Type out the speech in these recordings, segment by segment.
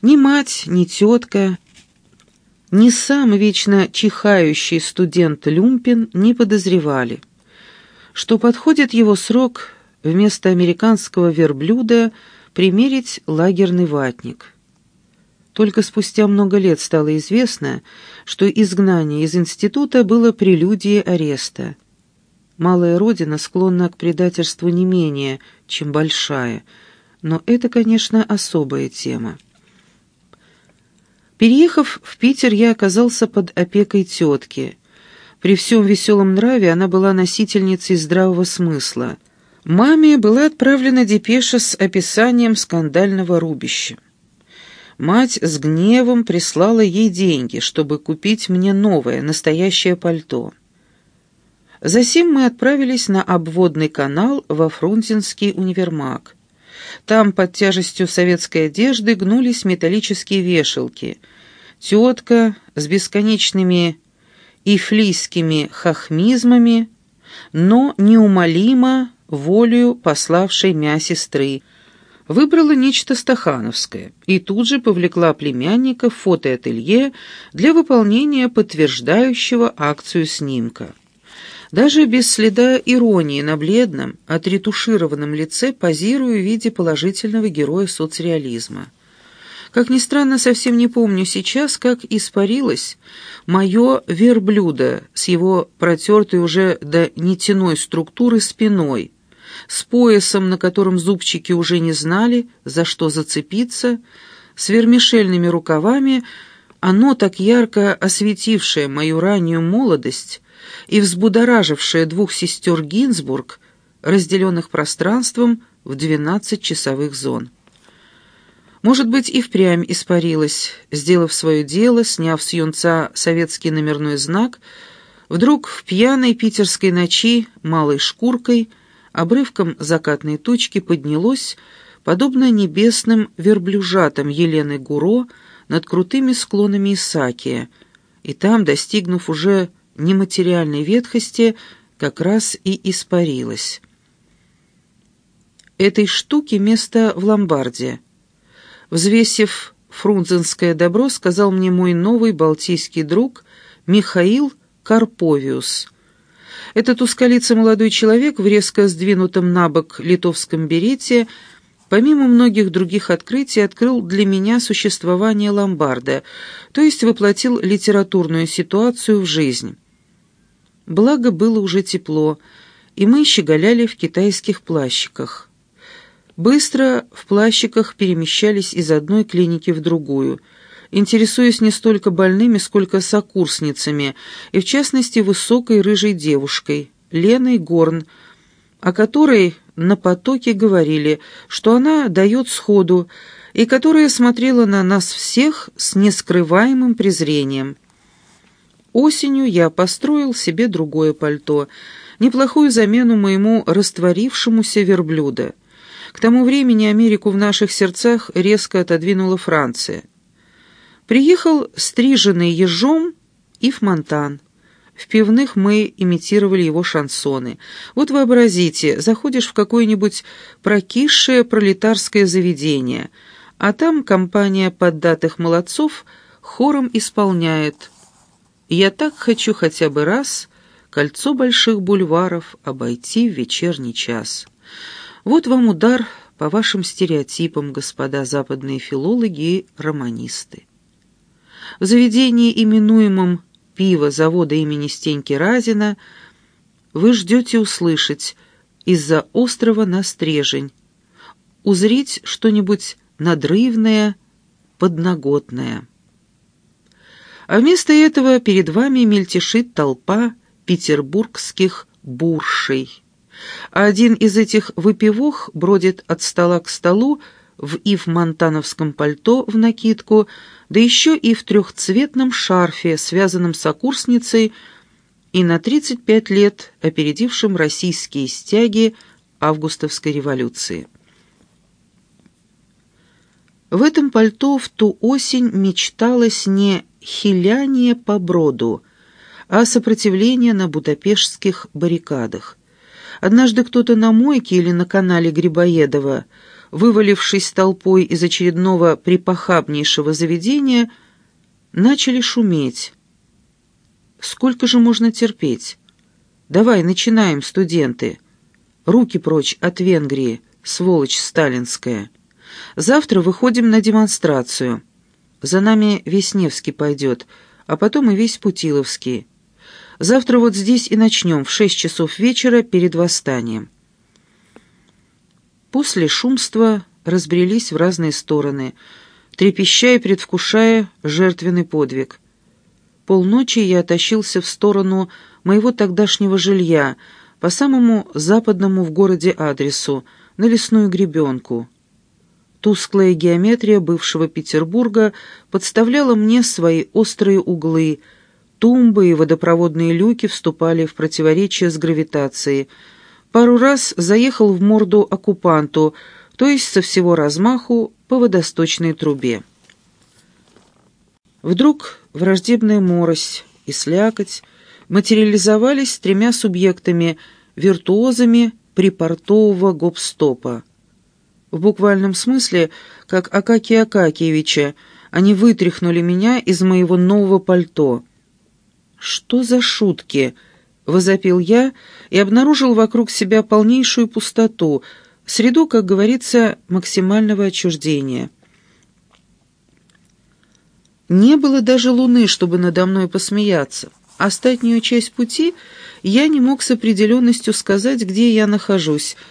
Ни мать, ни тетка, ни сам вечно чихающий студент Люмпин не подозревали, что подходит его срок вместо американского верблюда примерить лагерный ватник. Только спустя много лет стало известно, что изгнание из института было прелюдией ареста. Малая родина склонна к предательству не менее, чем большая, но это, конечно, особая тема. Переехав в Питер, я оказался под опекой тетки. При всем веселом нраве она была носительницей здравого смысла. Маме была отправлена депеша с описанием скандального рубища. Мать с гневом прислала ей деньги, чтобы купить мне новое, настоящее пальто. Затем мы отправились на обводный канал во Фрунзенский универмаг. Там под тяжестью советской одежды гнулись металлические вешалки. Тетка с бесконечными ифлийскими хахмизмами, но неумолимо волею пославшей мя сестры, выбрала нечто стахановское и тут же повлекла племянника в фотоателье для выполнения подтверждающего акцию снимка. Даже без следа иронии на бледном, отретушированном лице позирую в виде положительного героя соцреализма. Как ни странно, совсем не помню сейчас, как испарилось мое верблюдо с его протертой уже до нитяной структуры спиной, с поясом, на котором зубчики уже не знали, за что зацепиться, с вермишельными рукавами, оно, так ярко осветившее мою раннюю молодость, и взбудоражившая двух сестер Гинзбург, разделенных пространством в двенадцать часовых зон. Может быть, и впрямь испарилась, сделав свое дело, сняв с юнца советский номерной знак, вдруг в пьяной питерской ночи малой шкуркой, обрывком закатной тучки поднялось, подобно небесным верблюжатам Елены Гуро над крутыми склонами Исакия, и там, достигнув уже нематериальной ветхости как раз и испарилась. Этой штуки место в ломбарде. Взвесив фрунзенское добро, сказал мне мой новый балтийский друг Михаил Карповиус. Этот ускалица молодой человек в резко сдвинутом на бок литовском берете – помимо многих других открытий, открыл для меня существование ломбарда, то есть воплотил литературную ситуацию в жизнь. Благо было уже тепло, и мы щеголяли в китайских плащиках. Быстро в плащиках перемещались из одной клиники в другую, интересуясь не столько больными, сколько сокурсницами, и в частности высокой рыжей девушкой, Леной Горн, о которой на потоке говорили, что она дает сходу, и которая смотрела на нас всех с нескрываемым презрением. Осенью я построил себе другое пальто, неплохую замену моему растворившемуся верблюда. К тому времени Америку в наших сердцах резко отодвинула Франция. Приехал стриженный ежом Ив Монтан. В пивных мы имитировали его шансоны. Вот вообразите, заходишь в какое-нибудь прокисшее пролетарское заведение, а там компания поддатых молодцов хором исполняет я так хочу хотя бы раз кольцо больших бульваров обойти в вечерний час. Вот вам удар по вашим стереотипам, господа западные филологи и романисты. В заведении, именуемом «Пиво» завода имени Стеньки Разина, вы ждете услышать из-за острова на стрежень, узрить что-нибудь надрывное, подноготное а вместо этого перед вами мельтешит толпа петербургских буршей. Один из этих выпивох бродит от стола к столу в ив-монтановском пальто в накидку, да еще и в трехцветном шарфе, связанном с окурсницей и на 35 лет опередившим российские стяги августовской революции. В этом пальто в ту осень мечталось не хиляние по броду, а сопротивление на будапештских баррикадах. Однажды кто-то на мойке или на канале Грибоедова вывалившись толпой из очередного припохабнейшего заведения, начали шуметь. Сколько же можно терпеть? Давай, начинаем, студенты. Руки прочь от Венгрии, сволочь сталинская. Завтра выходим на демонстрацию. За нами весь Невский пойдет, а потом и весь Путиловский. Завтра вот здесь и начнем в шесть часов вечера перед восстанием. После шумства разбрелись в разные стороны, трепеща и предвкушая жертвенный подвиг. Полночи я тащился в сторону моего тогдашнего жилья, по самому западному в городе адресу, на лесную гребенку. Тусклая геометрия бывшего Петербурга подставляла мне свои острые углы, тумбы и водопроводные люки вступали в противоречие с гравитацией. Пару раз заехал в морду оккупанту, то есть со всего размаху по водосточной трубе. Вдруг враждебная морось и слякоть материализовались тремя субъектами, виртуозами припортового гопстопа. В буквальном смысле, как Акакия Акакиевича, они вытряхнули меня из моего нового пальто. «Что за шутки?» — возопил я и обнаружил вокруг себя полнейшую пустоту, среду, как говорится, максимального отчуждения. Не было даже луны, чтобы надо мной посмеяться. Остатнюю часть пути я не мог с определенностью сказать, где я нахожусь —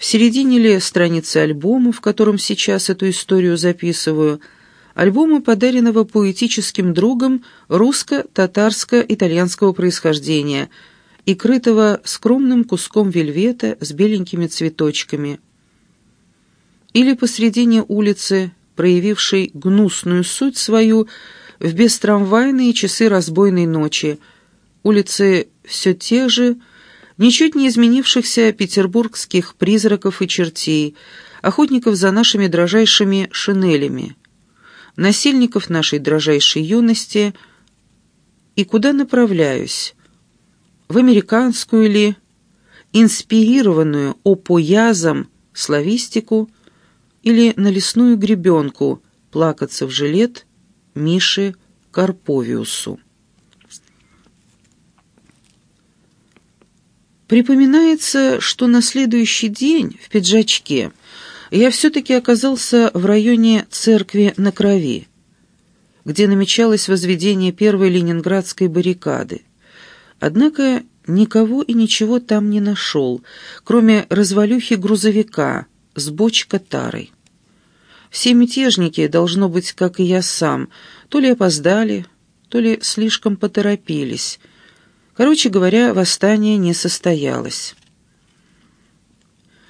в середине ли страницы альбома, в котором сейчас эту историю записываю, альбома, подаренного поэтическим другом русско-татарско-итальянского происхождения и крытого скромным куском вельвета с беленькими цветочками. Или посредине улицы, проявившей гнусную суть свою в бестрамвайные часы разбойной ночи, улицы все те же, ничуть не изменившихся петербургских призраков и чертей, охотников за нашими дрожайшими шинелями, насильников нашей дрожайшей юности, и куда направляюсь? В американскую ли, инспирированную опоязом славистику или на лесную гребенку плакаться в жилет Мише Карповиусу? Припоминается, что на следующий день в пиджачке я все-таки оказался в районе церкви на Крови, где намечалось возведение первой ленинградской баррикады. Однако никого и ничего там не нашел, кроме развалюхи грузовика с бочка тарой. Все мятежники, должно быть, как и я сам, то ли опоздали, то ли слишком поторопились — Короче говоря, восстание не состоялось.